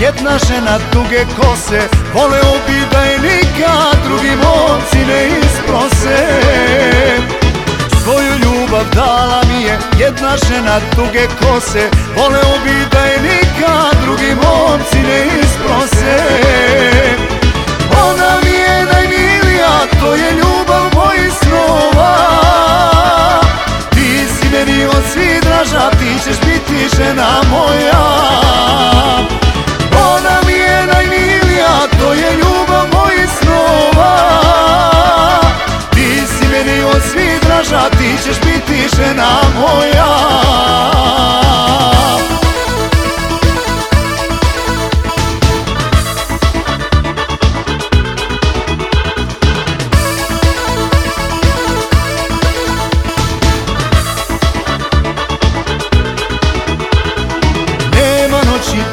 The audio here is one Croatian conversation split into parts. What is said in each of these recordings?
jedna žena duge kose Voleo bi da je nikad drugi momci ne isprose. Svoju ljubav dala mi je jedna žena duge kose Voleo bi da je nikad drugi momci ne isprose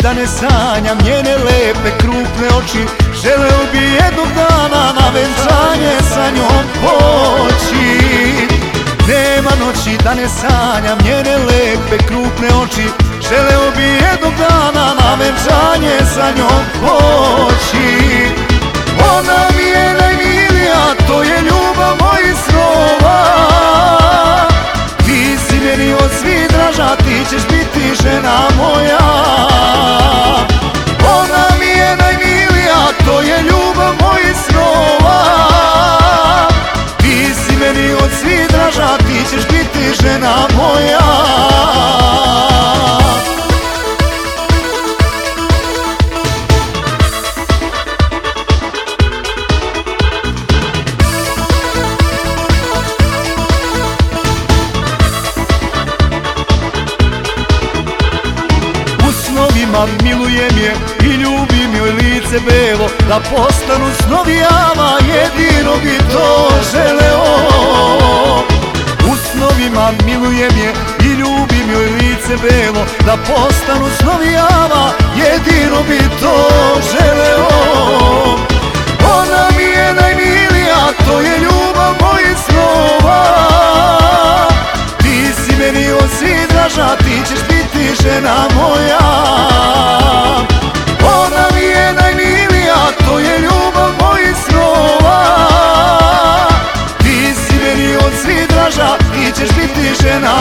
da ne sanjam njene lepe krupne oči. Želeo bi jednog dana na venčanje sa njom poći. Nema noći da ne sanjam njene lepe krupne oči. Želeo bi jednog dana na venčanje sa njom poći. Ona mi je najmilija, to je ljubav mojih snova. Ti si meni od svih draža, ti ćeš biti žena moja snovima milujem je i ljubim joj lice belo Da postanu snovi java, jedino bi to želeo. U snovima milujem je i ljubim joj lice belo Da postanu snovi java, jedino bi to želeo. Ona mi je najmilija, to je ljubav mojih snova. Ti si meni ti ćeš biti žena moja. Ona mi je najmilija, to je ljubav mojih snova. Ti si meni od svih draža, ti ćeš biti žena